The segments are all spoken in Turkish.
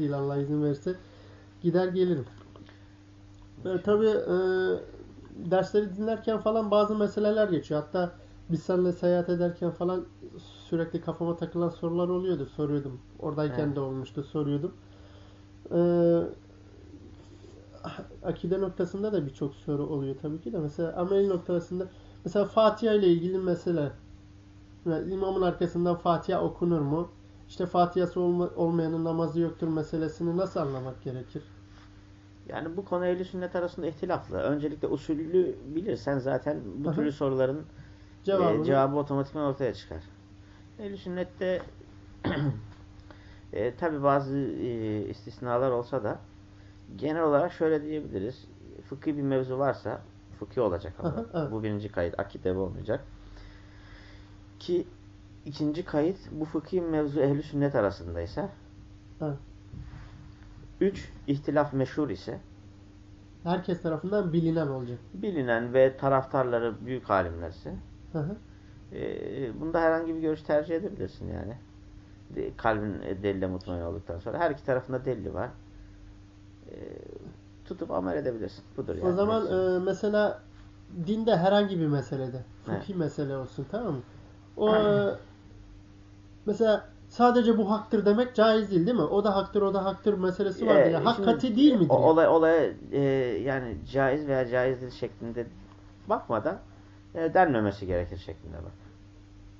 değil Allah izin verirse gider gelirim. Böyle tabii e, dersleri dinlerken falan bazı meseleler geçiyor. Hatta biz seninle seyahat ederken falan sürekli kafama takılan sorular oluyordu. Soruyordum. Oradayken Evet. de olmuştu. Soruyordum. Ee, akide noktasında da birçok soru oluyor tabii ki de. Mesela amel noktasında mesela Fatiha ile ilgili mesele. Yani imamın arkasından Fatiha okunur mu? İşte Fatiha'sı olma- olmayanın namazı yoktur meselesini nasıl anlamak gerekir? Yani bu konu ehl sünnet arasında ihtilaflı. Öncelikle usulü bilirsen zaten bu hı. türlü soruların Cevabını e, cevabı otomatikman ortaya çıkar. ehl sünnette e, tabi bazı e, istisnalar olsa da genel olarak şöyle diyebiliriz. Fıkhi bir mevzu varsa fıkhi olacak ama. Hı, evet. Bu birinci kayıt. Akide olmayacak. Ki ikinci kayıt bu fıkhi mevzu ehli sünnet arasındaysa Evet. üç ihtilaf meşhur ise herkes tarafından bilinen olacak. bilinen ve taraftarları büyük alimlerse Hı hı. e, bunda herhangi bir görüş tercih edebilirsin yani. De, kalbin e, delile mutmain olduktan sonra. Her iki tarafında delili var. E, tutup amel edebilirsin. Budur yani. O zaman Hepsi. e, mesela dinde herhangi bir meselede, Evet. fıkhi mesele olsun tamam mı? O mesela sadece bu haktır demek caiz değil değil mi? O da haktır, o da haktır meselesi var. E, ya. Hak şimdi kati değil midir? O, yani? olay, olaya e, yani caiz veya caiz değil şeklinde bakmadan e, denmemesi gerekir şeklinde bak.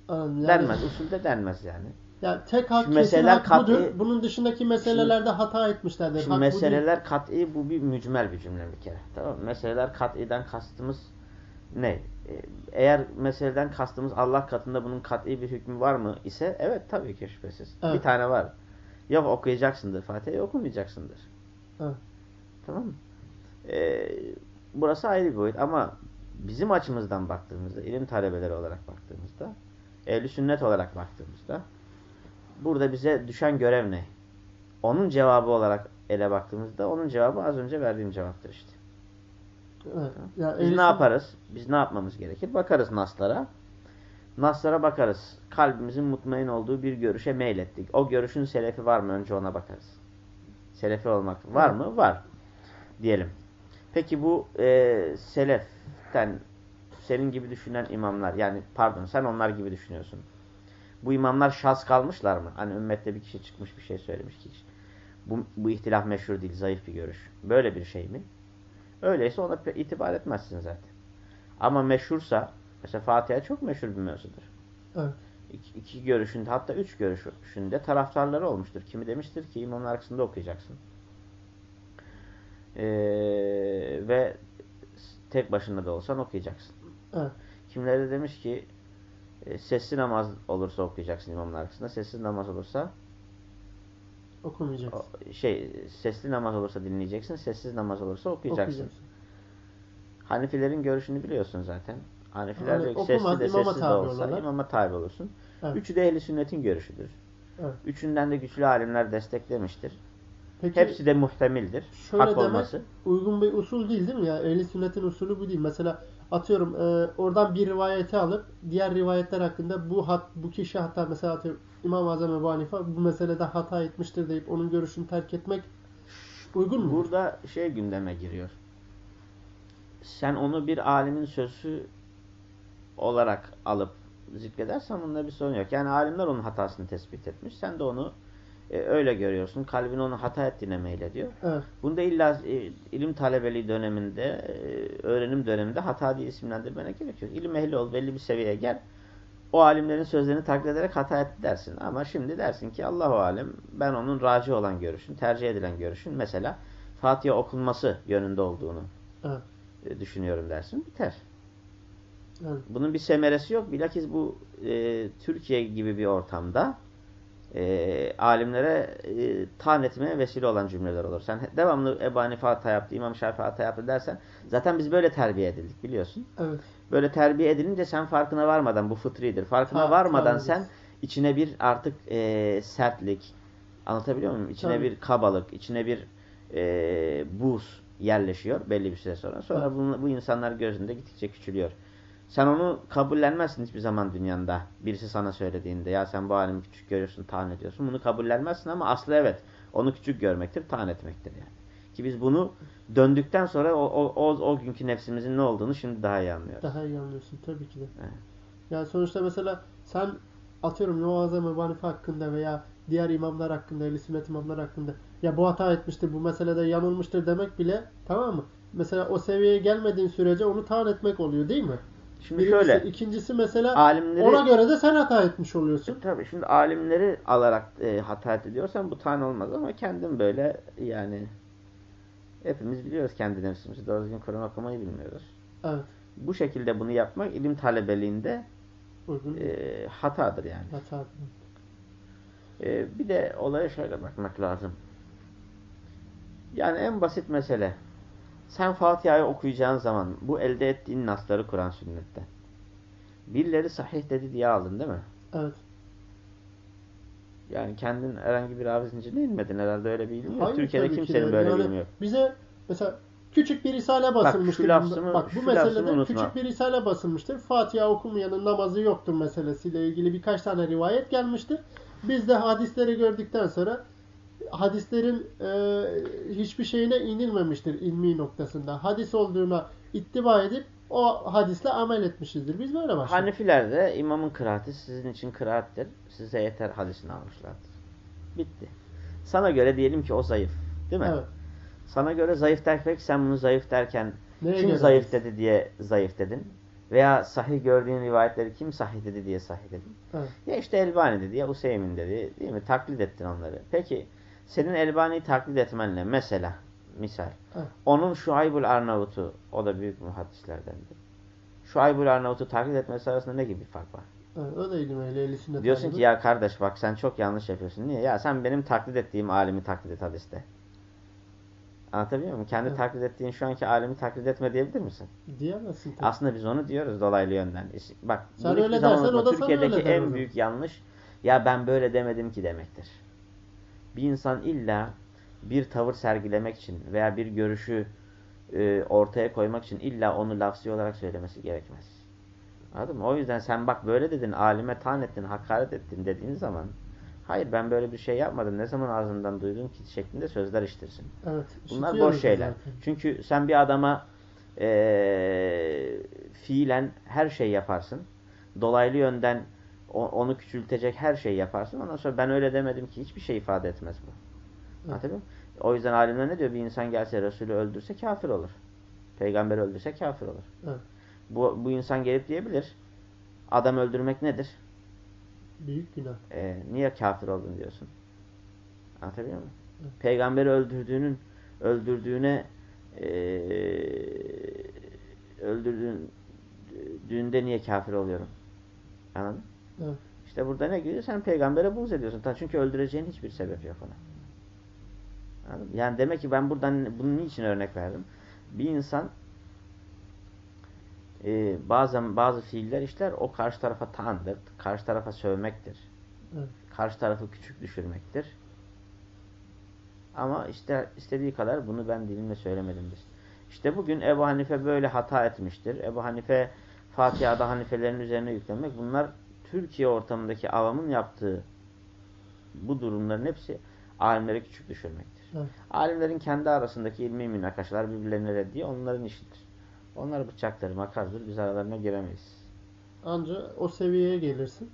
Yani, denmez. Usulde denmez yani. yani tek hak Şimdi kesin hak kat'i- budur. Bunun dışındaki meselelerde hata etmişlerdir. Şimdi hak bu meseleler kat'i bu bir mücmel bir cümle bir kere. Tamam? Meseleler kat'iden kastımız ne? E, Eğer meseleden kastımız Allah katında bunun kat'i bir hükmü var mı ise evet tabii ki şüphesiz. Evet. Bir tane var. Yok okuyacaksındır Fatiha'yı okumayacaksındır. Evet. Tamam mı? E, burası ayrı bir boyut ama bizim açımızdan baktığımızda, ilim talebeleri olarak baktığımızda, ehli sünnet olarak baktığımızda burada bize düşen görev ne? Onun cevabı olarak ele baktığımızda onun cevabı az önce verdiğim cevaptır işte. Evet. Ya, Biz ehli ne yaparız? Biz ne yapmamız gerekir? Bakarız naslara. Naslara bakarız. Kalbimizin mutmain olduğu bir görüşe meylettik. O görüşün selefi var mı? Önce ona bakarız. Selefi olmak var mı? Var. Diyelim. Peki bu e, seleften senin gibi düşünen imamlar yani pardon sen onlar gibi düşünüyorsun. Bu imamlar şaz kalmışlar mı? Hani ümmette bir kişi çıkmış bir şey söylemiş ki bu, bu ihtilaf meşhur değil zayıf bir görüş. Böyle bir şey mi? Öyleyse ona itibar etmezsin zaten. Ama meşhursa mesela Fatiha çok meşhur bir mevzudur. Evet. İki, iki görüşünde hatta üç görüşünde taraftarları olmuştur. Kimi demiştir ki imamın arkasında okuyacaksın. Ee, ve tek başına da olsan okuyacaksın. Evet. Kimileri de demiş ki e, sesli namaz olursa okuyacaksın imamın arkasında. Sessiz namaz olursa Okumayacaksın. o- şey sesli namaz olursa dinleyeceksin. Sessiz namaz olursa okuyacaksın. Okuyacaksın. Hanifilerin görüşünü biliyorsun zaten. Hanifiler Yani diyor ki okumaz, sesli de imama sessiz de olsa olurlar. imama tabi olursun. Evet. Üçü de ehli sünnetin görüşüdür. Evet. Üçünden de güçlü alimler desteklemiştir. Peki Hepsi de muhtemildir. şöyle Hak demek olması. uygun bir usul değil değil mi ya? Ehli sünnetin usulü bu değil. Mesela atıyorum e, oradan bir rivayeti alıp diğer rivayetler hakkında bu hat, bu kişi hatta mesela atıyorum İmam-ı Azam Ebu Hanife bu meselede hata etmiştir deyip onun görüşünü terk etmek uygun mu? Burada şey gündeme giriyor. Sen onu bir alimin sözü olarak alıp zikredersen bunda bir sorun yok. Yani alimler onun hatasını tespit etmiş. Sen de onu e, öyle görüyorsun. Kalbin onu hata ettiğine meylediyor. Evet. Bunda illa e, ilim talebeliği döneminde, e, öğrenim döneminde hata diye isimlendirmene gerek yok. İlim ehli ol, belli bir seviyeye gel. O alimlerin sözlerini taklit ederek hata etti dersin. Ama şimdi dersin ki Allahu alem ben onun raci olan görüşün, tercih edilen görüşün mesela Fatiha okunması yönünde olduğunu Evet. e, düşünüyorum dersin. Biter. Evet. Bunun bir semeresi yok. Bilakis bu e, Türkiye gibi bir ortamda e, alimlere e, taan etmeye vesile olan cümleler olur. Sen devamlı Ebu Hanife hata yaptı, İmam Şafii hata yaptı dersen zaten biz böyle terbiye edildik biliyorsun. Evet. Böyle terbiye edilince sen farkına varmadan bu fıtridir. Farkına Ha, varmadan tamam. sen içine bir artık e, sertlik anlatabiliyor muyum? İçine Tabii. bir kabalık, içine bir e, buz yerleşiyor belli bir süre sonra. Sonra Evet. bu, bu insanlar gözünde gittikçe küçülüyor. Sen onu kabullenmezsin hiçbir zaman dünyanda. Birisi sana söylediğinde ya sen bu halimi küçük görüyorsun, tahan ediyorsun. Bunu kabullenmezsin ama aslı evet. Onu küçük görmektir, taan etmektir yani. Ki biz bunu döndükten sonra o, o, o, o günkü nefsimizin ne olduğunu şimdi daha iyi anlıyoruz. Daha iyi anlıyorsun tabii ki de. Evet. Yani sonuçta mesela sen atıyorum Ebu Hanife hakkında veya diğer imamlar hakkında, ehl sünnet imamlar hakkında ya bu hata etmiştir, bu meselede yanılmıştır demek bile tamam mı? Mesela o seviyeye gelmediğin sürece onu taan etmek oluyor değil mi? Şimdi Birincisi. şöyle, ikincisi mesela alimleri... ona göre de sen hata etmiş oluyorsun. E, Tabii şimdi alimleri alarak e, hata ediyorsan bu tane olmaz ama kendim böyle yani hepimiz biliyoruz kendi nefsimizi. Doğru düzgün Kur'an okumayı bilmiyoruz. Evet. Bu şekilde bunu yapmak ilim talebeliğinde Uygun. e, hatadır yani. hata. E, bir de olaya şöyle bakmak lazım. Yani en basit mesele. Sen Fatiha'yı okuyacağın zaman bu elde ettiğin nasları Kur'an sünnette. Birileri sahih dedi diye aldın değil mi? Evet. Yani kendin herhangi bir ravi zincirine inmedin herhalde öyle bir ilim yok. Hayır, Türkiye'de ki kimsenin de. böyle Yani yok. Bize mesela küçük bir risale basılmıştır. şu lafzımı- Bak bu şu meselede unutma. küçük bir risale basılmıştır. Fatiha okumayanın namazı yoktur meselesiyle ilgili birkaç tane rivayet gelmiştir. Biz de hadisleri gördükten sonra hadislerin e, hiçbir şeyine inilmemiştir ilmi noktasında. Hadis olduğuna ittiba edip o hadisle amel etmişizdir. Biz böyle başladık. Hanefiler de imamın kıraati sizin için kıraattir. Size yeter hadisini almışlardır. Bitti. Sana göre diyelim ki o zayıf. Değil mi? Evet. Sana göre zayıf derken sen bunu zayıf derken Neye kim zayıf dedi diye zayıf dedin. Veya sahih gördüğün rivayetleri kim sahih dedi diye sahih dedin. Evet. Ya işte Elbani dedi ya Useymin dedi. Değil mi? Taklit ettin onları. Peki senin Elbani'yi taklit etmenle mesela misal Evet. onun Şuaybul Arnavut'u o da büyük muhaddislerdendir. Şuaybul Arnavut'u taklit etmesi arasında ne gibi bir fark var? Evet, o da ilim ehli, ehli sünnet Diyorsun ki ya kardeş bak sen çok yanlış yapıyorsun. Niye? Ya sen benim taklit ettiğim alimi taklit et hadiste. Anlatabiliyor muyum? Kendi Evet. taklit ettiğin şu anki alimi taklit etme diyebilir misin? diyemezsin tabii. Aslında biz onu diyoruz dolaylı yönden. Bak Sen öyle dersen o da Türkiye'deki öyle en büyük yanlış ya ben böyle demedim ki demektir. Bir insan illa bir tavır sergilemek için veya bir görüşü e, ortaya koymak için illa onu lafzi olarak söylemesi gerekmez. Anladın mı? O yüzden sen bak böyle dedin, alime tan ettin, hakaret ettin dediğin zaman hayır ben böyle bir şey yapmadım. Ne zaman ağzından duydun ki şeklinde sözler iştirsin. Evet. Bunlar boş şeyler. zaten. Çünkü sen bir adama eee fiilen her şey yaparsın. Dolaylı yönden o- onu küçültecek her şey yaparsın. Ondan sonra ben öyle demedim ki hiçbir şey ifade etmez bu. Evet. Muyum? O yüzden alimler ne diyor? Bir insan gelse Resulü öldürse kafir olur. Peygamber öldürse kafir olur. Evet. Bu, bu insan gelip diyebilir. Adam öldürmek nedir? Büyük günah. Ee, niye kafir oldun diyorsun? Anlatabiliyor muyum? Evet. Peygamberi öldürdüğünün öldürdüğüne eee öldürdüğün düğünde niye kafir oluyorum? Anladın? Evet. İşte burada ne geliyor? Sen peygambere buğz ediyorsun. Ta çünkü öldüreceğin hiçbir sebep yok ona. Yani demek ki ben buradan bunun niçin örnek verdim? Bir insan eee, bazen bazı fiiller işler o karşı tarafa taandır. Karşı tarafa sövmektir. Evet. Karşı tarafı küçük düşürmektir. Ama işte istediği kadar bunu ben dilimle söylemedimdir. İşte bugün Ebu Hanife böyle hata etmiştir. Ebu Hanife Fatiha'da Hanifelerin üzerine yüklenmek. Bunlar Türkiye ortamındaki avamın yaptığı bu durumların hepsi alimleri küçük düşürmektir. Evet. Alimlerin kendi arasındaki ilmi münakaşalar birbirlerine reddiye onların işidir. Onlar bıçaktır, makardır. Biz aralarına giremeyiz. Anca o seviyeye gelirsin.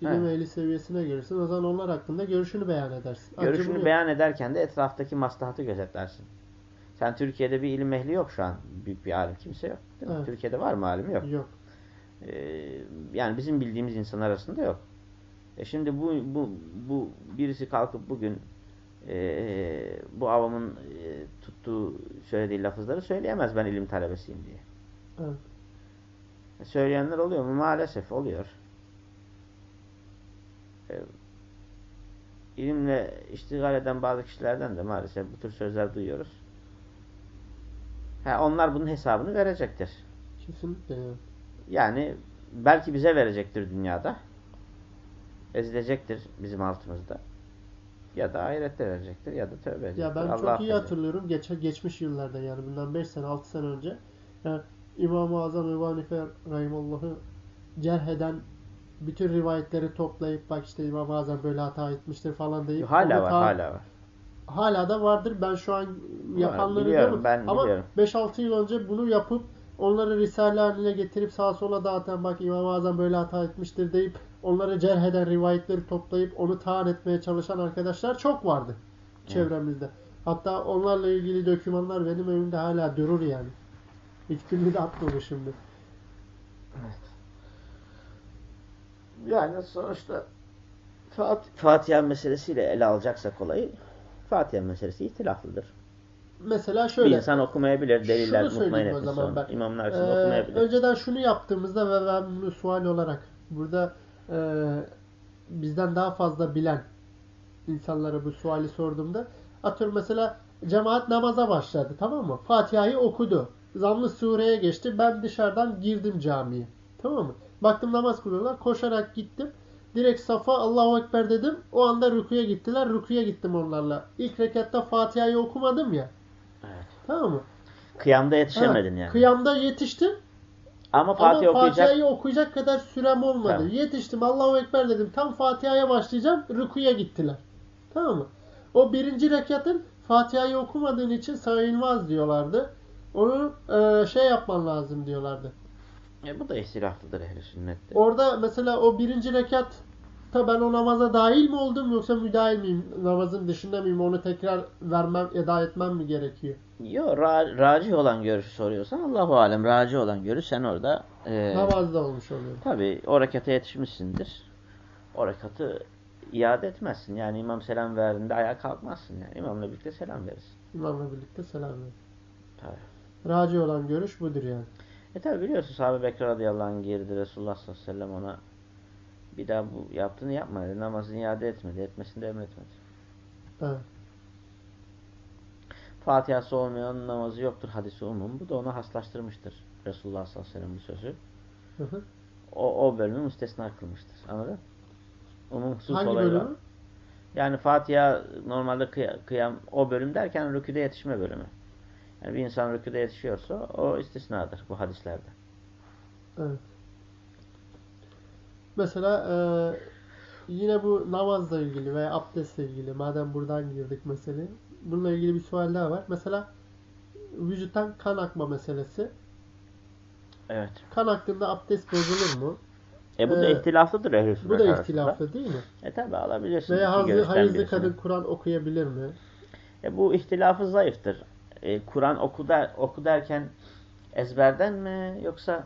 İlim ehli seviyesine gelirsin. O zaman onlar hakkında görüşünü beyan edersin. Anca Görüşünü bunu- beyan ederken de etraftaki maslahatı gözetlersin. Sen Türkiye'de bir ilim ehli yok şu an. Büyük bir alim kimse yok. Değil mi? Evet. Türkiye'de var mı alim? Yok. Yok. Ee, yani bizim bildiğimiz insanlar arasında yok. E şimdi bu, bu, bu birisi kalkıp bugün e, bu avamın e, tuttuğu söylediği lafızları söyleyemez ben ilim talebesiyim diye. Evet. E, Söyleyenler oluyor mu? Maalesef oluyor. E, ilimle iştigal eden bazı kişilerden de maalesef bu tür sözler duyuyoruz. Ha, onlar bunun hesabını verecektir. Kesinlikle. Yani belki bize verecektir dünyada. Ezilecektir bizim altımızda. Ya da ahirette verecektir ya da tövbe edecektir. Ya ben Allah çok iyi affedecek. hatırlıyorum. Geç, geçmiş yıllarda yani bundan 5 sene 6 sene önce yani İmam-ı Azam Ebu Hanife Rahimullah'ı cerh eden bütün rivayetleri toplayıp bak işte İmam-ı Azam böyle hata etmiştir falan deyip Hala var, hala var. hala da vardır. Ben şu an yapanları biliyorum, ben Ama biliyorum. 5-6 yıl önce bunu yapıp onları risale haline getirip sağa sola dağıtan bak İmam-ı Azam böyle hata etmiştir deyip onları cerh eden rivayetleri toplayıp onu taan etmeye çalışan arkadaşlar çok vardı çevremizde. Hatta onlarla ilgili dokümanlar benim evimde hala durur yani. Hiçbirini de atmamışımdır. Yani sonuçta Fat Fatiha meselesiyle ele alacaksak olayı Fatiha meselesi ihtilaflıdır. Mesela Bir şöyle. insan okumayabilir. Deliller mutmain etmiş zaman ben. İmamlar Ee, arasında okumayabilir. önceden şunu yaptığımızda ve ben bunu sual olarak burada e, bizden daha fazla bilen insanlara bu suali sorduğumda atıyorum mesela cemaat namaza başladı tamam mı? Fatiha'yı okudu. Zamlı sureye geçti. Ben dışarıdan girdim camiye. Tamam mı? Baktım namaz kılıyorlar. Koşarak gittim. Direkt safa Allahu Ekber dedim. O anda rükuya gittiler. Rükuya gittim onlarla. İlk rekatta Fatiha'yı okumadım ya. Tamam mı? Kıyamda yetişemedin Ha, yani. Kıyamda yetiştim. Ama Fatih Ama okuyacak. Fatiha'yı okuyacak kadar sürem olmadı. Tamam. Yetiştim Allahu Ekber dedim. Tam Fatiha'ya başlayacağım. Rükuya gittiler. Tamam mı? O birinci rekatın Fatiha'yı okumadığın için sayılmaz diyorlardı. Onu e, şey yapman lazım diyorlardı. E, bu da ihtilaflıdır ehli sünnette. Orada mesela o birinci rekatta ben o namaza dahil mi oldum yoksa müdahil miyim? Namazın dışında mıyım? Onu tekrar vermem, eda etmem mi gerekiyor? Yo, ra raci olan görüşü soruyorsan Allahu alem raci olan görüş sen orada e, Namazda olmuş oluyor. tabi o rekata yetişmişsindir. O rekatı iade etmezsin. Yani imam selam verdiğinde ayağa kalkmazsın. Yani imamla birlikte selam verirsin. İmamla birlikte selam verin. Tabii. Raci olan görüş budur yani. E tabi biliyorsun sahabe Bekir radıyallahu anh girdi. Resulullah sallallahu aleyhi ve sellem ona bir daha bu yaptığını yapma dedi. Namazını iade etmedi. Etmesini de emretmedi. Evet. Fatihası olmayan namazı yoktur hadisi umum. Bu da ona haslaştırmıştır. Resulullah sallallahu aleyhi ve sellem bu sözü. Hı hı. O, o bölümü müstesna kılmıştır. Anladın? Umumsuz Hangi olayı var. bölümü? Yani Fatiha normalde kıya- kıyam o bölüm derken rüküde yetişme bölümü. Yani bir insan rüküde yetişiyorsa o istisnadır bu hadislerde. Evet. Mesela e, yine bu namazla ilgili veya abdestle ilgili madem buradan girdik meseleye. Bununla ilgili bir sual daha var. Mesela vücuttan kan akma meselesi. Evet. Kan aktığında abdest bozulur mu? E bu da Ee, ihtilaflıdır ehl Bu da ihtilaflı değil mi? E tabi alabilirsin. Veya görüşten hayızlı kadın Kur'an okuyabilir mi? E bu ihtilafı zayıftır. E, Kur'an oku, der, oku derken ezberden mi yoksa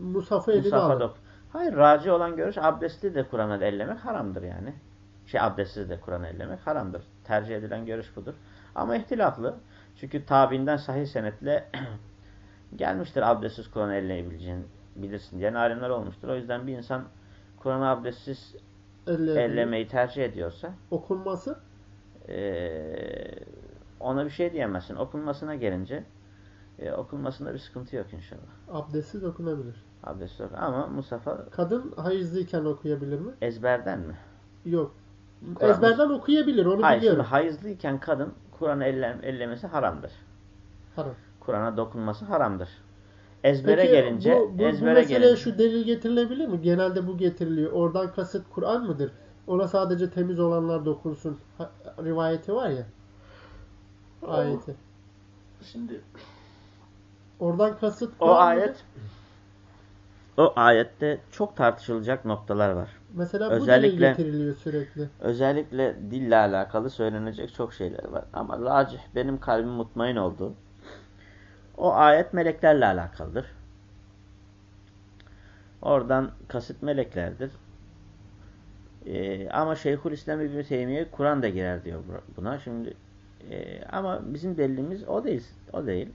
Musaf'ı eline oku? Hayır raci olan görüş abdestli de Kur'an'ı ellemek haramdır yani. Şey abdestsiz de Kur'an'ı ellemek haramdır. Tercih edilen görüş budur. Ama ihtilaflı. Çünkü tabiinden sahih senetle gelmiştir abdestsiz Kur'an'ı elleyebileceğini bilirsin diyen alimler olmuştur. O yüzden bir insan Kur'an'ı abdestsiz Elle, ellemeyi tercih ediyorsa Okunması eee, ona bir şey diyemezsin. Okunmasına gelince e, okunmasında bir sıkıntı yok inşallah. abdestsiz okunabilir. Abdest yok. Ama Mustafa Kadın hayızlıyken okuyabilir mi? ezberden mi? Yok. Kur'an- Ezberden okuyabilir onu Hayır biliyorum. hayızlıyken kadın Kur'an'ı elle, ellemesi haramdır. Haram. Kur'an'a dokunması haramdır. Ezbere Peki, gelince bu, bu, bu ezbere meseleye gelince şu delil getirilebilir mi? Genelde bu getiriliyor. Oradan kasıt Kur'an mıdır? Ona sadece temiz olanlar dokunsun. Ha- rivayeti var ya. Ayeti. şimdi Oradan kasıt o Kur'an ayet mıdır? O ayette çok tartışılacak noktalar var. Mesela bu özellikle- getiriliyor sürekli. Özellikle dille alakalı söylenecek çok şeyler var. Ama racih benim kalbim mutmain oldu. O ayet meleklerle alakalıdır. Oradan kasıt meleklerdir. Ee, ama Şeyhülislam İbn Teymiye Kur'an da girer diyor buna. Şimdi e, ama bizim delilimiz o değil. O değil.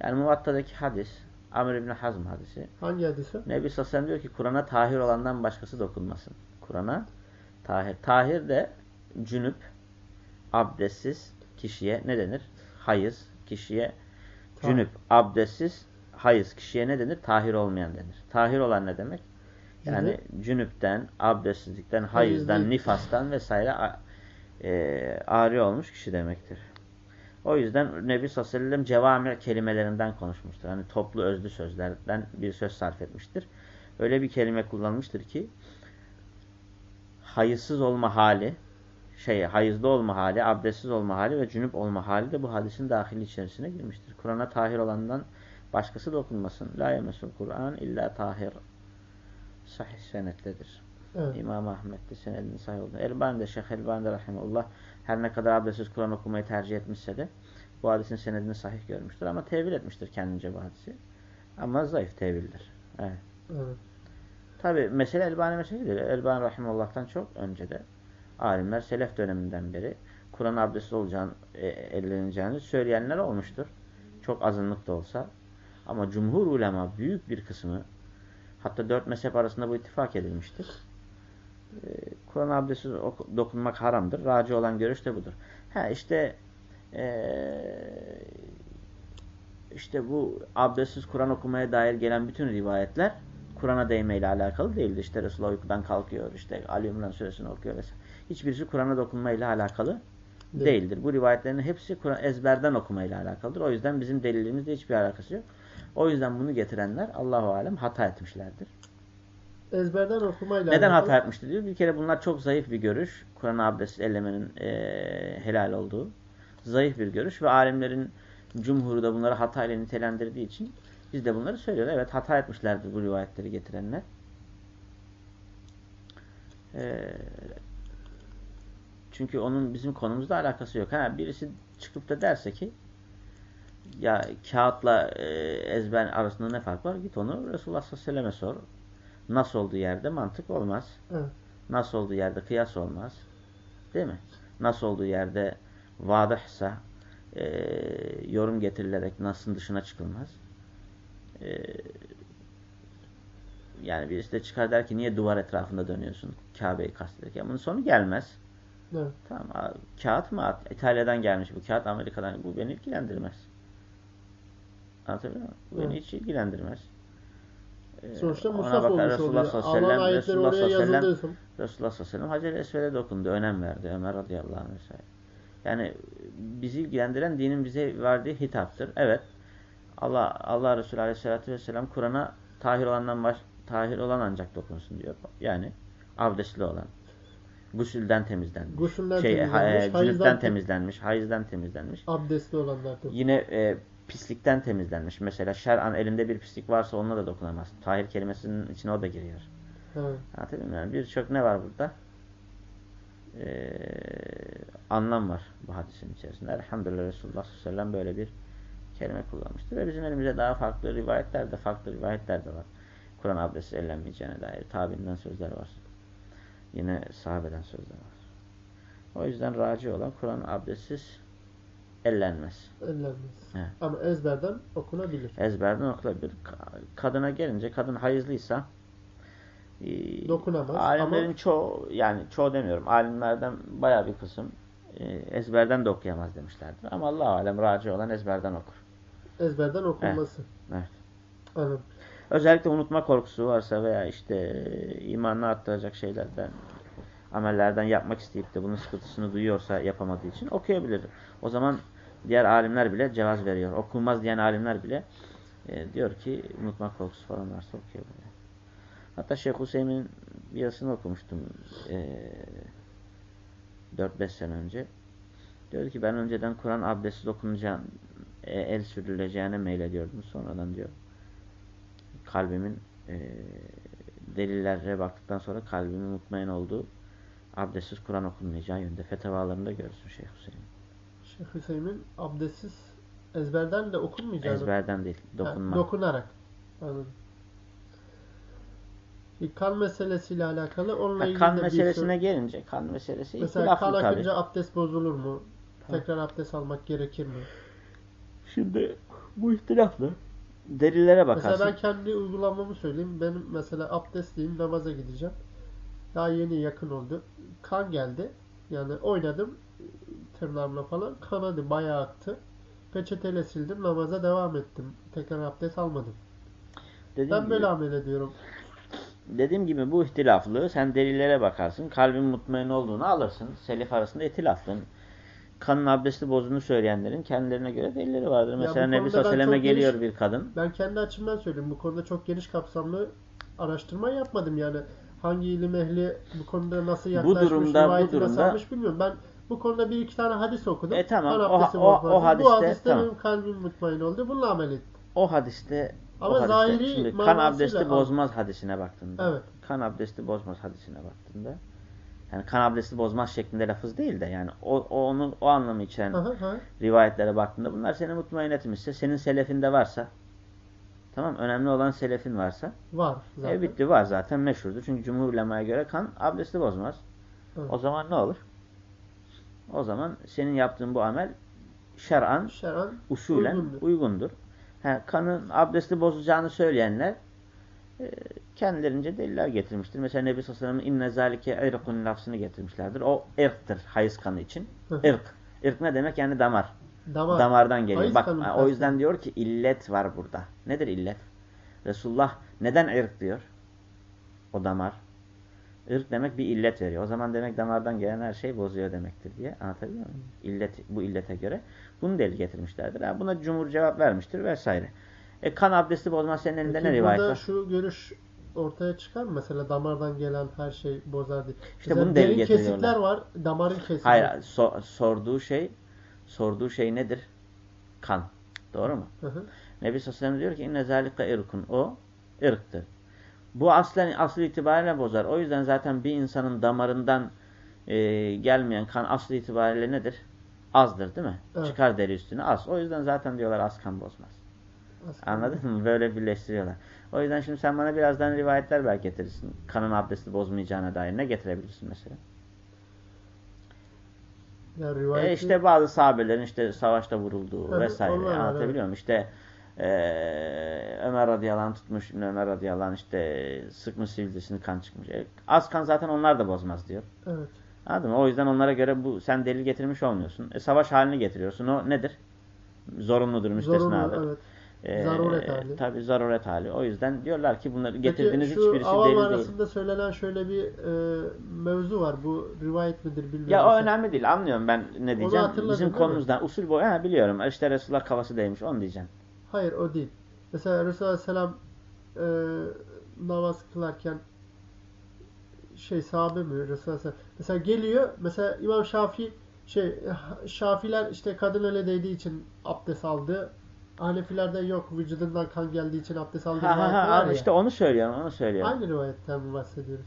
Yani Muvatta'daki hadis Amr İbn Hazm hadisi. Hangi hadis o? Nebi sellem diyor ki Kur'an'a tahir olandan başkası dokunmasın. Kur'an'a tahir. Tahir de cünüp, abdestsiz kişiye ne denir? Hayız kişiye Tahir. cünüp, abdestsiz, hayız kişiye ne denir? Tahir olmayan denir. Tahir olan ne demek? Yani cünüpten, abdestsizlikten, hayızdan, Hayız değil. nifastan vesaire e, ari olmuş kişi demektir. O yüzden Nebi sallallahu aleyhi ve sellem cevami kelimelerinden konuşmuştur. Hani toplu özlü sözlerden bir söz sarf etmiştir. Öyle bir kelime kullanmıştır ki hayızsız olma hali şey hayızda olma hali, abdestsiz olma hali ve cünüp olma hali de bu hadisin dahili içerisine girmiştir. Kur'an'a tahir olandan başkası dokunmasın. La yemesul Kur'an illa tahir. Sahih senettedir. Evet. İmam Ahmet de senedinin sahih oldu. Elbani de Şeyh Elbani de rahimullah her ne kadar abdestsiz Kur'an okumayı tercih etmişse de bu hadisin senedini sahih görmüştür ama tevil etmiştir kendince bu hadisi. Ama zayıf tevildir. Evet. Evet. Tabi mesele Elbani mesele değil. Elbani Rahimullah'tan çok önce de alimler Selef döneminden beri Kur'an abdestsiz olacağını, e, elleneceğini söyleyenler olmuştur. Çok azınlık da olsa. Ama cumhur ulema büyük bir kısmı hatta dört mezhep arasında bu ittifak edilmiştir. Kur'an abdestsiz dokunmak haramdır. Raci olan görüş de budur. Ha işte e, işte bu abdestsiz Kur'an okumaya dair gelen bütün rivayetler Kur'an'a değmeyle alakalı değildir. İşte Resulullah uykudan kalkıyor, işte Ali İmran suresini okuyor vesaire. Hiçbirisi Kur'an'a dokunmayla alakalı Değil. değildir. Bu rivayetlerin hepsi Kur'an ezberden okumayla alakalıdır. O yüzden bizim delilimizde hiçbir alakası yok. O yüzden bunu getirenler Allahu alem hata etmişlerdir. Ezberden okumayla Neden alakalı. hata etmiştir diyor. Bir kere bunlar çok zayıf bir görüş. Kur'an abdest ellemenin e, helal olduğu. Zayıf bir görüş ve alimlerin cumhuru da bunları hata ile nitelendirdiği için biz de bunları söylüyoruz. Evet hata etmişlerdir bu rivayetleri getirenler. E, çünkü onun bizim konumuzla alakası yok. Ha, birisi çıkıp da derse ki ya kağıtla e, ezber arasında ne fark var? Git onu Resulullah sallallahu aleyhi ve selleme sor. Nasıl olduğu yerde mantık olmaz. Evet. Nasıl olduğu yerde kıyas olmaz. Değil mi? Nasıl olduğu yerde vadıhsa e, yorum getirilerek nasın dışına çıkılmaz. E, yani birisi de çıkar der ki niye duvar etrafında dönüyorsun Kabe'yi kastederken. Bunun sonu gelmez. Evet. Tamam. Kağıt mı? İtalya'dan gelmiş bu kağıt Amerika'dan. Bu beni ilgilendirmez. Anlatabiliyor muyum? Bu beni Evet. hiç ilgilendirmez. Ee, Sonuçta ona Musaf bakar olmuş Resulullah oluyor. sallallahu aleyhi ve sellem, Resulullah sallallahu aleyhi ve sellem, yazıldığı için. Resulullah sallallahu aleyhi ve sellem Hacer-i Esved'e dokundu. Önem verdi. Ömer radıyallahu anh vesaire. Yani bizi ilgilendiren dinin bize verdiği hitaptır. Evet. Allah Allah Resulü aleyhissalatü vesselam Kur'an'a tahir olandan baş, tahir olan ancak dokunsun diyor. Yani abdestli olan. Gusülden temizlenmiş. Gusülden şey, temizlenmiş, e, hayızdan temizlenmiş. Hayızdan temizlenmiş. Abdestli olanlar. Yine e, pislikten temizlenmiş. Mesela şer'an elinde bir pislik varsa onunla da dokunamaz. Tahir kelimesinin içine o da giriyor. Evet. Anlatabiliyor muyum? Yani birçok ne var burada? Ee, anlam var bu hadisin içerisinde. Elhamdülillah Resulullah sallallahu aleyhi ve sellem böyle bir kelime kullanmıştır. Ve bizim elimizde daha farklı rivayetler de farklı rivayetler de var. Kur'an abdesti ellenmeyeceğine dair tabinden sözler var. Yine sahabeden sözler var. O yüzden raci olan Kur'an abdestsiz ellenmez. Ellenmez. Evet. Ama ezberden okunabilir. Ezberden okunabilir. Ka- Kadına gelince kadın hayızlıysa e, Dokunamaz Alimlerin ama- çoğu yani çoğu demiyorum. Alimlerden bayağı bir kısım e, ezberden de okuyamaz demişlerdir. Ama Allah alem raci olan ezberden okur. Ezberden okunması. Evet. Anladım. Özellikle unutma korkusu varsa veya işte imanını arttıracak şeylerden amellerden yapmak isteyip de bunun sıkıntısını duyuyorsa yapamadığı için okuyabilir. O zaman diğer alimler bile cevaz veriyor. Okunmaz diyen alimler bile e, diyor ki unutma korkusu falan varsa okuyabilir. Hatta Şeyh Hüseyin'in bir yazısını okumuştum e, 4-5 sene önce. Diyor ki ben önceden Kur'an abdestsiz okunacağını, e, el sürüleceğine meylediyordum. Sonradan diyor kalbimin e, delillere baktıktan sonra kalbimin mutmain olduğu abdestsiz Kur'an okunmayacağı yönde. Fetavalarında görürsün Şeyh Hüseyin. Şeyh Hüseyin abdestsiz ezberden de okunmayacak. Ezberden değil, dokunma. Ha, dokunarak. Anladım. Bir kan meselesiyle alakalı onunla Ha, ilgili kan bir meselesine soru- gelince, kan meselesi Mesela kan akınca tabii. abdest bozulur mu? Tekrar abdest almak gerekir mi? Şimdi bu ihtilaflı. Delillere bakarsın. Mesela ben kendi uygulamamı söyleyeyim. Benim mesela abdestliyim, namaza gideceğim. Daha yeni yakın oldu. Kan geldi. Yani oynadım tırnağımla falan. Kanadı, bayağı aktı. Peçeteyle sildim, namaza devam ettim. Tekrar abdest almadım. Dediğim Ben gibi- böyle amel ediyorum. Dediğim gibi bu ihtilaflı. Sen delillere bakarsın. Kalbin mutmain olduğunu alırsın. Selif arasında ihtilaflı. Kanın abdesti bozduğunu söyleyenlerin kendilerine göre delilleri vardır. Mesela bu Nebi sallallahu çok geniş- geliyor bir kadın. Ben kendi açımdan söyleyeyim. Bu konuda çok geniş kapsamlı araştırma yapmadım yani. hangi ilim ehli bu konuda nasıl yaklaşmış, durumda- bu rivayeti nasıl durumda- almış bilmiyorum. Ben bu konuda bir iki tane hadis okudum. E tamam, o- o- bozmaz. o hadiste- bu hadiste tamam. benim kalbim mutmain oldu. Bununla amel ettim. O hadiste Ama o hadiste, zahiri şimdi kan abdesti al. bozmaz hadisine baktığında. Evet. Kan abdesti bozmaz hadisine baktığında. Yani kan abdesti bozmaz şeklinde lafız değil de yani o, o onu o anlamı içeren Aha, aha. rivayetlere baktığında bunlar seni mutmain etmişse, senin selefinde varsa tamam önemli olan selefin varsa Var zaten. e bitti var zaten meşhurdur. Çünkü cumhur ulemaya göre kan abdesti bozmaz. Evet. O zaman ne olur? O zaman senin yaptığın bu amel şer'an Şer'an usulen uygundur. uygundur. Ha, kanın abdesti bozacağını söyleyenler e, kendilerince deliller getirmiştir. Mesela Nebi sellem inne zalike irkun lafzını getirmişlerdir. O irktır hayız kanı için. Irk. Irk ne demek? Yani damar. Damar. Damardan geliyor. Hayız Bak kanı o yüzden diyor ki illet var burada. Nedir illet? Resulullah neden irk diyor? O damar. Irk demek bir illet veriyor. O zaman demek damardan gelen her şey bozuyor demektir diye. Anlatabiliyor muyum? İllet, bu illete göre. Bunu delil getirmişlerdir. Ha, buna cumhur cevap vermiştir vesaire. E, kan abdesti bozmaz senin elinde Peki ne rivayet var? şu görüş ortaya çıkar mı? Mesela damardan gelen her şey bozar diye. İşte Mesela bunu derin getiriyorlar. kesikler var. Damarın kesikleri. Hayır, so- sorduğu şey sorduğu şey nedir? Kan. Doğru mu? Hı hı. Nebi sallallahu aleyhi ve sellem diyor ki inne zalika irkun. O ırktır. Bu aslen asıl itibariyle bozar. O yüzden zaten bir insanın damarından e, gelmeyen kan asıl itibariyle nedir? Azdır değil mi? Evet. Çıkar deri üstüne az. O yüzden zaten diyorlar az kan bozmaz. Aslında. Anladın mı? Böyle birleştiriyorlar. O yüzden şimdi sen bana birazdan rivayetler belki getirirsin. Kanın abdesti bozmayacağına dair ne getirebilirsin mesela? Ya E rivayeti, işte bazı sahabelerin işte savaşta vurulduğu Evet, vesaire anlatabiliyor muyum? İşte e, Ömer radıyallahu tutmuş, İbn Ömer radıyallahu işte sıkmış sivilcesini kan çıkmış. E, az kan zaten onlar da bozmaz diyor. Evet. Anladın mı? O yüzden onlara göre bu sen delil getirmiş olmuyorsun. E, savaş halini getiriyorsun. O nedir? Zorunludur, müstesnadır. Zorunlu, evet. E, Zaruret hali. Tabii zaruret hali. O yüzden diyorlar ki bunları Peki getirdiğiniz şu hiçbirisi delil değil. arasında söylenen şöyle bir e, mevzu var. Bu rivayet midir bilmiyorum. Ya o önemli değil. Anlıyorum ben ne diyeceğim. Bizim mi? konumuzdan usul boyu ha, biliyorum. İşte Resulullah kafası değmiş. Onu diyeceğim. Hayır o değil. Mesela Resulullah Aleyhisselam e, namaz kılarken şey sahabe mi Resulullah Aleyhisselam mesela geliyor mesela İmam Şafii şey Şafiler işte kadın öyle değdiği için abdest aldı. Hanefilerde yok vücudundan kan geldiği için abdest aldı. Ha ha ha işte onu söylüyorum, onu söylüyorum. Aynı rivayetten bahsediyoruz?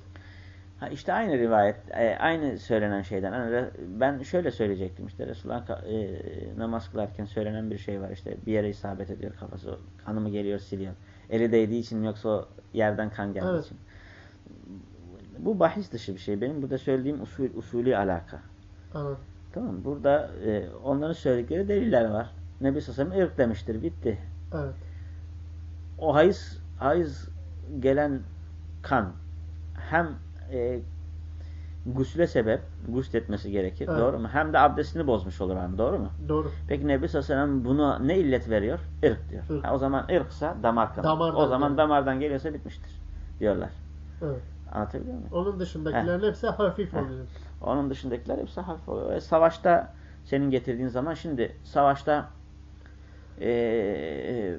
Ha işte aynı rivayet, e, aynı söylenen şeyden. Re- ben şöyle söyleyecektim işte Resulullah e, namaz kılarken söylenen bir şey var işte bir yere isabet ediyor kafası. Kanı mı geliyor siliyor. Eli değdiği için mi yoksa o yerden kan geldiği Evet. için. Bu bahis dışı bir şey. Benim burada söylediğim usul, usulü alaka. Anladım. Tamam? Burada e, onların söyledikleri deliller var. Nebi sellem ırk demiştir. Bitti. Evet. o hayız hayız gelen kan hem e, gusle sebep gusletmesi gerekir. Evet. Doğru mu? Hem de abdestini bozmuş olur abi. Doğru mu? Doğru. Peki Nebi sallallahu aleyhi ve sellem buna ne illet veriyor? Irk diyor. Irk. Ha, o zaman ırksa damar kanı. Damardan o zaman geliyor. damardan geliyorsa bitmiştir diyorlar. Evet. Anlatabiliyor muyum? Onun dışındakilerin hepsi hafif Heh. oluyor. Onun dışındakiler hepsi hafif oluyor. Ve savaşta senin getirdiğin zaman şimdi savaşta eee,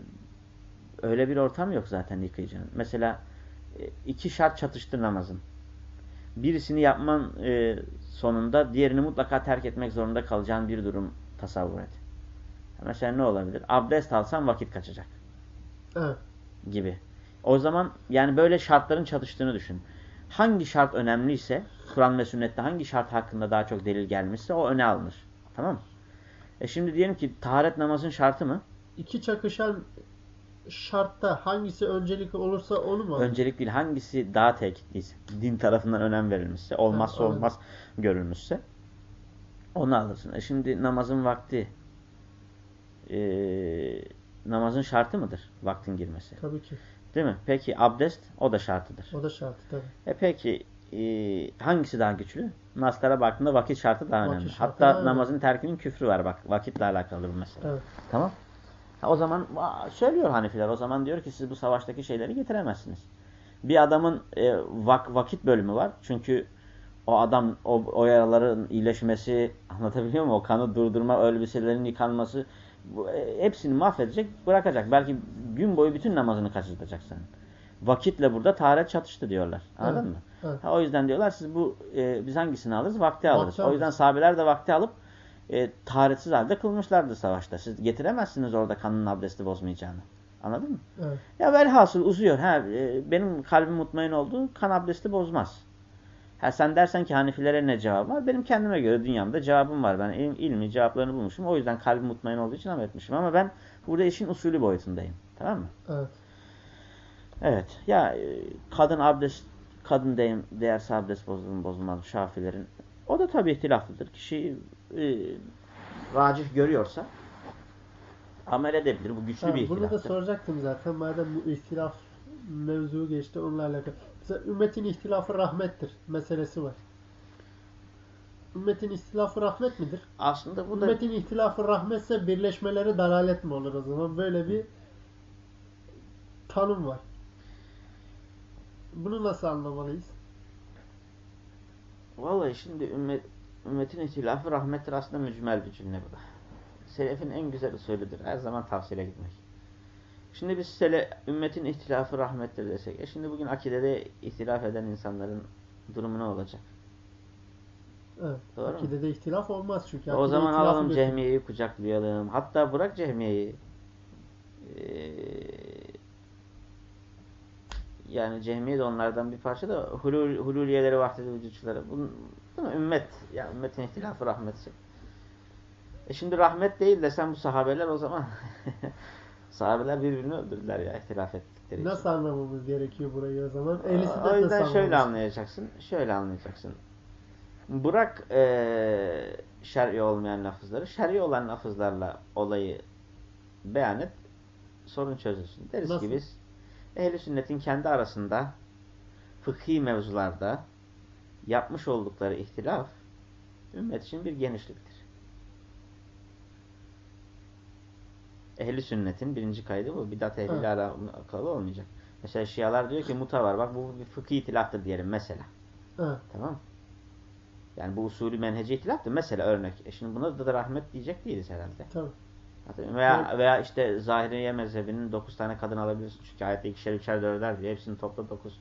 öyle bir ortam yok zaten yıkayacağın. Mesela e, iki şart çatıştı namazın. Birisini yapman e, sonunda diğerini mutlaka terk etmek zorunda kalacağın bir durum tasavvur et. Mesela ne olabilir? Abdest alsan vakit kaçacak Evet. gibi. O zaman yani böyle şartların çatıştığını düşün. Hangi şart önemliyse, Kur'an ve sünnette hangi şart hakkında daha çok delil gelmişse o öne alınır. Tamam mı? E şimdi diyelim ki taharet namazın şartı mı? İki çakışan şartta hangisi öncelik olursa onu mu? Öncelik değil. Hangisi daha tekitliyse, din tarafından önem verilmişse, olmazsa öyle. olmaz görülmüşse onu alırsın. E şimdi namazın vakti e, namazın şartı mıdır? Vaktin girmesi. Tabii ki. Değil mi? Peki abdest o da şartıdır. O da şart tabii. E peki e, hangisi daha güçlü? Naslara baktığında vakit şartı daha Vakit önemli. şartı Hatta daha önemli. namazın terkinin küfrü var bak. Vakitle alakalı bu mesele. Evet. Tamam. Ha, o zaman söylüyor Hanefiler. O zaman diyor ki siz bu savaştaki şeyleri getiremezsiniz. Bir adamın e, vak, vakit bölümü var. Çünkü o adam o, o yaraların iyileşmesi anlatabiliyor muyum? O kanı durdurma, elbiselerin yıkanması bu, e, hepsini mahvedecek, bırakacak. Belki gün boyu bütün namazını kaçırtacak senin. Vakitle burada taharet çatıştı diyorlar. Anladın Evet. mı? Evet. Ha, o yüzden diyorlar siz bu e, biz hangisini alırız? Vakti alırız. Vakti o yüzden sahabeler de vakti alıp e, taharetsiz halde kılmışlardı savaşta. Siz getiremezsiniz orada kanın abdesti bozmayacağını. Anladın mı? Evet. Ya velhasıl uzuyor. Ha, e, benim kalbim mutmain olduğu kan abdesti bozmaz. Ha, sen dersen ki Hanefilere ne cevap var? Benim kendime göre dünyamda cevabım var. Ben il, ilmi cevaplarını bulmuşum. O yüzden kalbim mutmain olduğu için amel etmişim. Ama ben burada işin usulü boyutundayım. Tamam mı? Evet. Evet. Ya e, kadın abdest kadın deyim, değerse abdest bozulmaz şafilerin. O da tabii ihtilaflıdır. Kişi e, racih görüyorsa amel edebilir. Bu güçlü Ha, bir bunu da ihtilaftır. soracaktım zaten. Madem bu ihtilaf mevzu geçti onunla alakalı. Mesela ümmetin ihtilafı rahmettir meselesi var. Ümmetin ihtilafı rahmet midir? Aslında bu da Ümmetin ihtilafı rahmetse birleşmeleri dalalet mi olur o zaman? Böyle bir tanım var. Bunu nasıl anlamalıyız? Vallahi şimdi ümmet, ümmetin ihtilafı rahmettir aslında mücmel bir cümle bu. Selefin en güzel usulüdür. Her zaman tavsiyele gitmek. Şimdi biz sele, ümmetin ihtilafı rahmettir desek. E şimdi bugün akidede ihtilaf eden insanların durumu ne olacak? Evet. Doğru mu? Akidede ihtilaf olmaz çünkü. o zaman alalım. Cehmiye'yi kucaklayalım. Hatta bırak Cehmiye'yi. Ee, yani Cehmiye de onlardan bir parça da hulul, hululiyeleri, vahdedi vücutçuları. Bunun, değil mi? Ümmet. Ya ümmetin ihtilafı rahmetsi. E şimdi rahmet değil desen bu sahabeler o zaman sahabeler birbirini öldürdüler ya ihtilaf ettikleri için. Nasıl anlamamız gerekiyor burayı o zaman? Ehli sünnet O yüzden şöyle anlayacaksın. Şöyle anlayacaksın. Bırak eee şer'i olmayan lafızları. Şer'i olan lafızlarla olayı beyan et. Sorun çözülsün. Deriz Nasıl? ki biz ehl sünnetin kendi arasında fıkhi mevzularda yapmış oldukları ihtilaf ümmet için bir genişliktir. Ehli sünnetin birinci kaydı bu. Bidat ehliyle alakalı olmayacak. Mesela Şialar diyor ki muta var. Bak bu bir fıkhi ihtilaftır diyelim mesela. Evet. Tamam Yani bu usulü menheci ihtilaftır. Mesela örnek. E şimdi buna da rahmet diyecek değiliz herhalde. Tabii. Veya, veya işte Zahiriye mezhebinin 9 tane kadın alabilirsin. Çünkü ayette ikişer üçer dörder diyor. Hepsini topla 9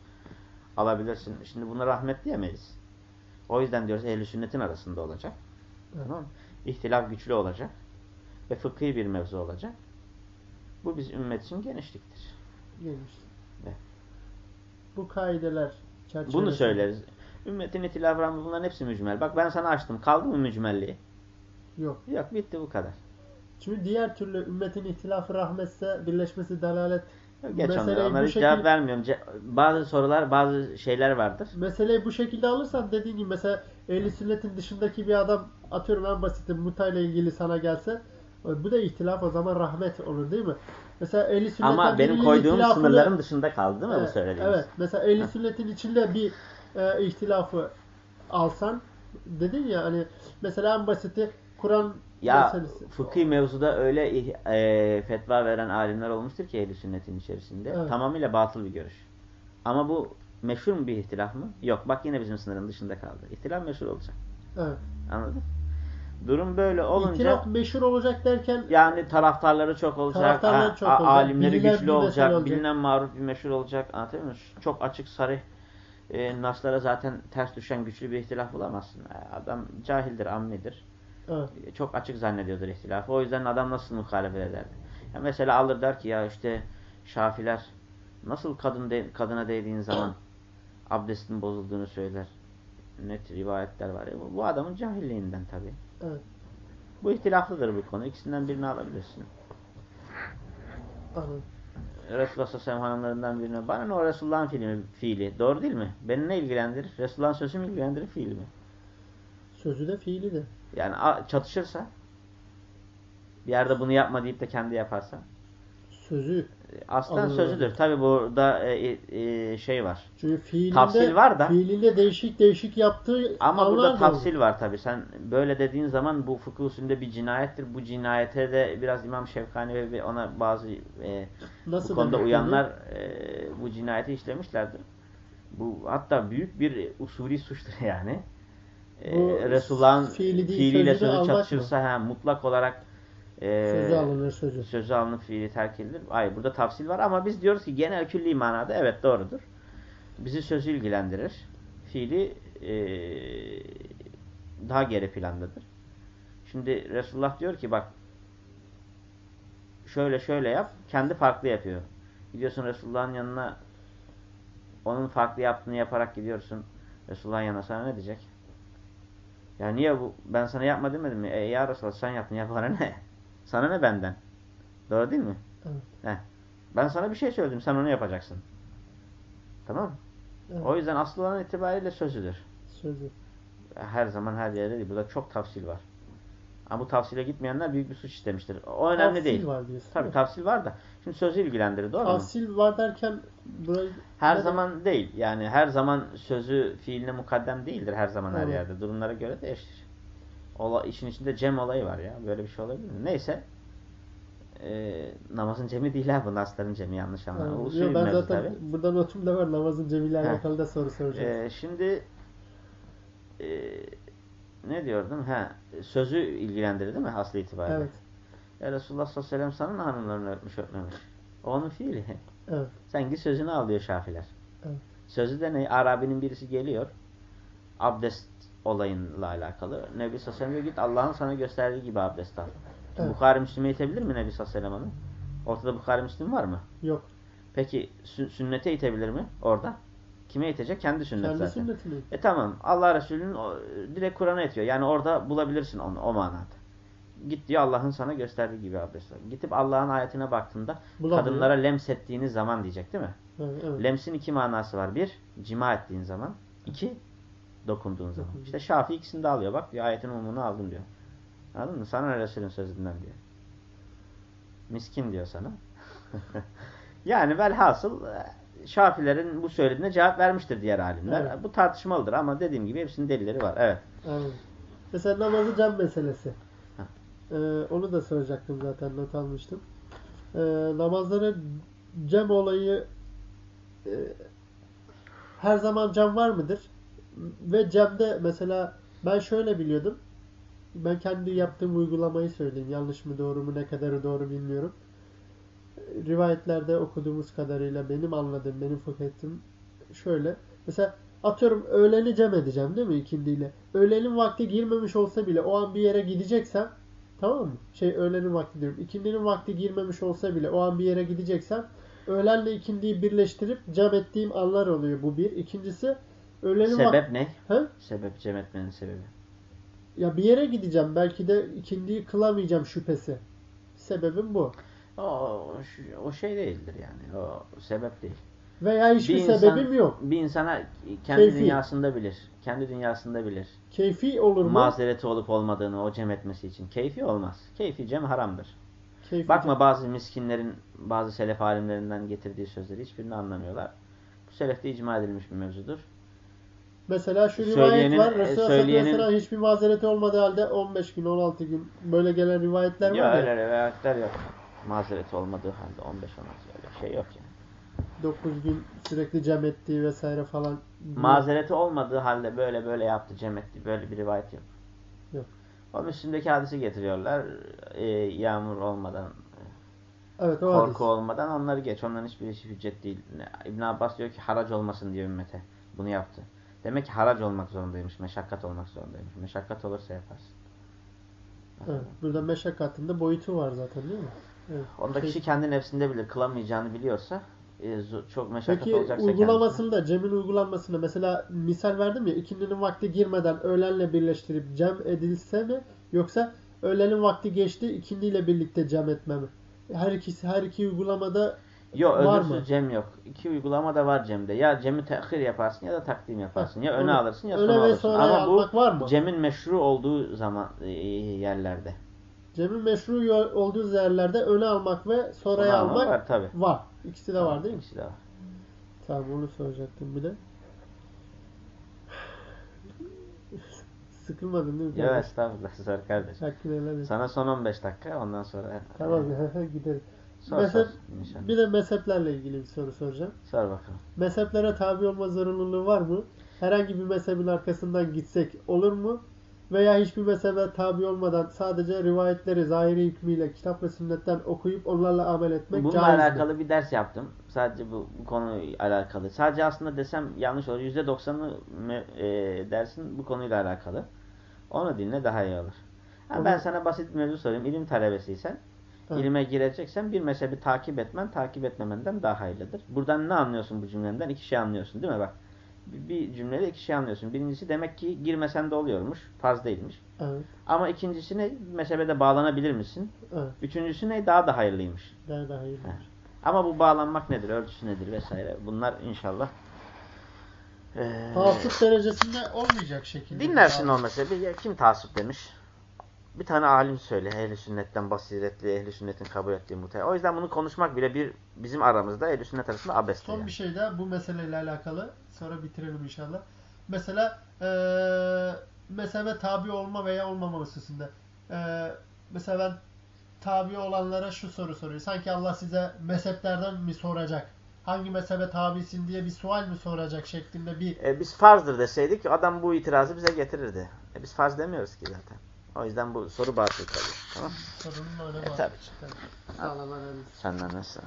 alabilirsin. Şimdi buna rahmet diyemeyiz. O yüzden diyoruz ehl sünnetin arasında olacak. Tamam? İhtilaf güçlü olacak. Ve fıkhi bir mevzu olacak. Bu biz ümmet için genişliktir. Gelmiş. Evet. Bu kaideler çerçevesinde. Bunu söyleriz. Ümmetin ihtilafı bunların hepsi mücmel. Bak ben sana açtım. Kaldı mı mücmelliği? Yok. Yok bitti bu kadar. Çünkü diğer türlü ümmetin ihtilafı rahmetse birleşmesi dalalet Geç onları. Onlara bu hiç şekil- cevap vermiyorum. Ce- bazı sorular, bazı şeyler vardır. meseleyi bu şekilde alırsan dediğin gibi mesela ehli sünnetin dışındaki bir adam atıyorum en basiti muta ile ilgili sana gelse bu da ihtilaf o zaman rahmet olur değil mi? Mesela ehli sünnetten Ama benim koyduğum ihtilafını- sınırların dışında kaldı değil mi bu Evet, söylediğiniz? Evet. Mesela ehli sünnetin içinde bir e, ihtilafı alsan dedin ya hani mesela en basiti Kur'an Ya meselesi. fıkhi mevzuda öyle e, fetva veren alimler olmuştur ki ehli sünnetin içerisinde. Evet. Tamamıyla batıl bir görüş. Ama bu meşhur mu bir ihtilaf mı? Yok. Bak yine bizim sınırın dışında kaldı. İhtilaf meşhur olacak. Evet. Anladın? Durum böyle olunca İhtilaf meşhur olacak derken yani taraftarları çok olacak, Taraftarları ha- çok olacak, alimleri bilinen güçlü olacak, olacak. bilinen maruf bir meşhur olacak. Anlatabiliyor muyum? Çok açık sarih e, naslara zaten ters düşen güçlü bir ihtilaf bulamazsın. Adam cahildir, ammidir. Evet. E, Çok açık zannediyordur ihtilafı. O yüzden adam nasıl muhalefet ederdi? Ya mesela alır der ki ya işte Şafiler nasıl kadın de, kadına değdiğin zaman abdestin bozulduğunu söyler. Net rivayetler var. E, bu, bu adamın cahilliğinden tabii. Evet. Bu ihtilaflıdır bu konu. İkisinden birini alabilirsin. Anladım. Resulullah sallallahu hanımlarından birine bana ne o Resulullah'ın fiili, fiili. Doğru değil mi? Beni ne ilgilendirir? Resulullah'ın sözü mü ilgilendirir fiili mi? Sözü de fiili de. Yani çatışırsa bir yerde bunu yapma deyip de kendi yaparsa Sözü. Anladım. sözüdür. Tabi burada e, e, şey var. Çünkü fiilinde, Tafsil var da. fiilinde değişik değişik yaptığı Ama burada tafsil var tabi. Sen böyle dediğin zaman bu fıkıh usulünde bir cinayettir. Bu cinayete de biraz İmam Şevkani ve ona bazı e, Nasıl bu konuda uyanlar e, bu cinayeti işlemişlerdir. Bu hatta büyük bir usulü suçtur yani. E, Bu Resulullah'ın fiili değil, fiiliyle sözü almak çatışırsa ha, mutlak olarak e, Sözü alınır sözü. sözü alınıp fiili terk edilir. Hayır burada tafsil var ama biz diyoruz ki genel külli manada evet doğrudur. Bizi sözü ilgilendirir. fiili e, daha geri plandadır. Şimdi Resulullah diyor ki bak şöyle şöyle yap. Kendi farklı yapıyor. Gidiyorsun Resulullah'ın yanına onun farklı yaptığını yaparak gidiyorsun. Resulullah'ın yanına sana ne diyecek? Ya niye bu? Ben sana yapma demedim mi? E ya Resulullah sen yaptın. Ya bana ne? Sana ne benden? Doğru değil mi? Evet. Heh. Ben sana bir şey söyledim. Sen onu yapacaksın. Tamam mı? Evet. O yüzden asıl olan itibariyle sözüdür. Sözü. Her zaman her yerde değil. Burada çok tafsil var. Ama bu tafsile gitmeyenler büyük bir suç işlemiştir. O önemli Tafsil değil. var diyorsun. Tabii tafsil var da. Şimdi sözü ilgilendirir. Doğru mu? Tafsil var derken burayı Her ne- zaman değil. Yani her zaman sözü fiiline mukaddem değildir her zaman her yerde. Durumlara göre değişir. Ola, işin içinde cem olayı var ya. Böyle bir şey olabilir mi? Neyse. Ee, namazın cemi değil ha bu nasların cemi yanlış anlama. Ha, bir ben zaten tabii. burada notumda var namazın cemiyle alakalı da soru soracağım. Ee, şimdi e, ne diyordum? Ha, sözü ilgilendirir değil mi aslı itibariyle? evet. Ya Resulullah sallallahu aleyhi ve sellem sana hanımlarını öpmüş öpmemiş. O onun fiili. Evet. Sen git sözünü al diyor Şafiler. Evet. Sözü de ne? Arabinin birisi geliyor. Abdest olayınla alakalı. Nebi sallallahu aleyhi ve sellem diyor git Allah'ın sana gösterdiği gibi abdest al. Evet. Bukhari Müslim'e itebilir mi Nebi sallallahu aleyhi ve sellem onu? Ortada Bukhari Müslim var mı? Yok. Peki sü- sünnete itebilir mi orada? Kime itecek? Kendi sünnet Kendi zaten. sünnetini. E tamam. Allah Resulü'nün direkt Kur'an'a itiyor. Yani orada bulabilirsin onu o manada. Git diyor Allah'ın sana gösterdiği gibi abdest al. Gidip Allah'ın ayetine baktığında Bulamıyor. kadınlara lems ettiğiniz zaman diyecek değil mi? Evet, evet. Lemsin iki manası var. Bir, cima ettiğin zaman. İki, dokunduğun zaman. İşte Şafii ikisini de alıyor. Bak diyor ayetin umumunu aldım diyor. Anladın mı? Sana Resulün sözünden diyor. Miskin diyor sana. yani velhasıl Şafilerin bu söylediğine cevap vermiştir diğer alimler. Evet. Bu tartışmalıdır ama dediğim gibi hepsinin delilleri var. Evet. Anladım. Mesela namazı cem meselesi. Ee, onu da soracaktım zaten not almıştım. Ee, namazları cem olayı e, her zaman cem var mıdır? Ve cemde mesela ben şöyle biliyordum. Ben kendi yaptığım uygulamayı söyleyeyim. Yanlış mı doğru mu ne kadarı doğru bilmiyorum. Rivayetlerde okuduğumuz kadarıyla benim anladığım, benim fıkh ettiğim şöyle. Mesela atıyorum öğleni cem edeceğim değil mi ikindiyle? Öğlenin vakti girmemiş olsa bile o an bir yere gideceksem tamam mı? Şey öğlenin vakti diyorum. İkindinin vakti girmemiş olsa bile o an bir yere gideceksem öğlenle ikindiyi birleştirip cem ettiğim anlar oluyor bu bir. İkincisi öğlenin vakti... Sebep ne? He? Sebep cem etmenin sebebi. Ya bir yere gideceğim. Belki de ikindiyi kılamayacağım şüphesi. Sebebim bu. O, o, şey değildir yani. O sebep değil. Veya hiçbir Bir insan- sebebim yok. Bir insana kendi Keyfi. dünyasında bilir. Kendi dünyasında bilir. Keyfi olur mu? mazereti olup olmadığını o cem etmesi için. Keyfi olmaz. Keyfi cem haramdır. Keyfi Bakma bazı miskinlerin, bazı selef alimlerinden getirdiği sözleri hiçbirini anlamıyorlar. Bu selefte icma edilmiş bir mevzudur. Mesela şu rivayet var. e, Resulullah söyleyenin- sallallahu hiçbir mazereti olmadığı halde 15 gün, 16 gün böyle gelen rivayetler var Ya ya. öyle rivayetler yok. Mazereti olmadığı halde 15-16 öyle şey yok yani. 9 gün sürekli cem ettiği vesaire falan. Mazereti olmadığı halde böyle böyle yaptı, cem etti. Böyle bir rivayet yok. Yok. O Müslim'deki hadisi getiriyorlar. E, yağmur olmadan, Evet o korku hadis. olmadan onları geç. Onların hiçbirisi hüccet değil. İbn Abbas diyor ki harac olmasın diye ümmete. Bunu yaptı. Demek ki harac olmak zorundaymış. Meşakkat olmak zorundaymış. Meşakkat olursa yaparsın. Evet. Burada meşakkatinde boyutu var zaten değil mi? Evet. Onda Şey- kişi kendi nefsinde bilir. Kılamayacağını biliyorsa e, çok meşakkat Peki olacaksa uygulamasında, Cem'in uygulanmasında mesela misal verdim ya ikindinin vakti girmeden öğlenle birleştirip Cem edilse mi yoksa öğlenin vakti geçti ikindiyle birlikte Cem etme mi? Her ikisi her iki uygulamada Yok Var mı? cem yok. İki uygulama da var cemde. Ya cemi tehir yaparsın ya da takdim yaparsın. Ya öne Onu- alırsın ya öne sona ve alırsın. Ama bu var mı? cemin meşru olduğu zaman e, yerlerde. Cem'in meşru olduğu yerlerde öne almak ve sonraya almak var tabi. var. İkisi de var değil mi? İkisi de var. Tamam onu soracaktım bir de. Sıkılmadın değil mi? Kardeş? estağfurullah sor kardeş. Hakkını helal et. Sana son 15 dakika ondan sonra. Tamam gidelim. Sor Mezhep- sor. Bir de mezheplerle ilgili bir soru soracağım. Sor bakalım. Mezheplere tabi olma zorunluluğu var mı? Herhangi bir mezhebin arkasından gitsek olur mu? Veya hiçbir mezhebe tabi olmadan sadece rivayetleri zahiri hükmüyle kitap ve sünnetten okuyup onlarla amel etmek Bununla caizdir. alakalı bir ders yaptım. Sadece bu, bu konuyla alakalı. Sadece aslında desem yanlış olur. %90'ı me- e, dersin bu konuyla alakalı. Onu dinle daha iyi olur. Ha, Ama- ben sana basit bir mevzu sorayım. İlim talebesiysen, Evet. ilime gireceksen bir mezhebi takip etmen, takip etmemenden daha hayırlıdır. Buradan ne anlıyorsun bu cümlenden? İki şey anlıyorsun değil mi? Bak. Bir cümlede iki şey anlıyorsun. Birincisi demek ki girmesen de oluyormuş. Farz değilmiş. Evet. Ama ikincisi ne? Mezhebe bağlanabilir misin? Evet. Üçüncüsü ne? Daha da hayırlıymış. Daha da hayırlı. He. Ama bu bağlanmak nedir, ölçüsü nedir vesaire. Bunlar inşallah eee, Taassup derecesinde olmayacak şekilde. dinlersin o. Ya kim taassup demiş? Bir tane alim söyle. Ehli sünnetten basiretli, ehli sünnetin kabul ettiği muhtemelen. O yüzden bunu konuşmak bile bir bizim aramızda ehli sünnet arasında abestir. Son yani. bir şey daha bu meseleyle alakalı. Sonra bitirelim inşallah. Mesela eee mezhebe tabi olma veya olmama hususunda. Eee mesela ben tabi olanlara şu soru soruyor. Sanki Allah size mezheplerden mi soracak? Hangi mezhebe tabisin diye bir sual mi soracak şeklinde bir E, biz farzdır deseydik adam bu itirazı bize getirirdi. E, biz farz demiyoruz ki zaten. O yüzden bu soru batıl kalıyor. Tamam sorunun önemi E, tabii. Sağlam. Senden nasıl?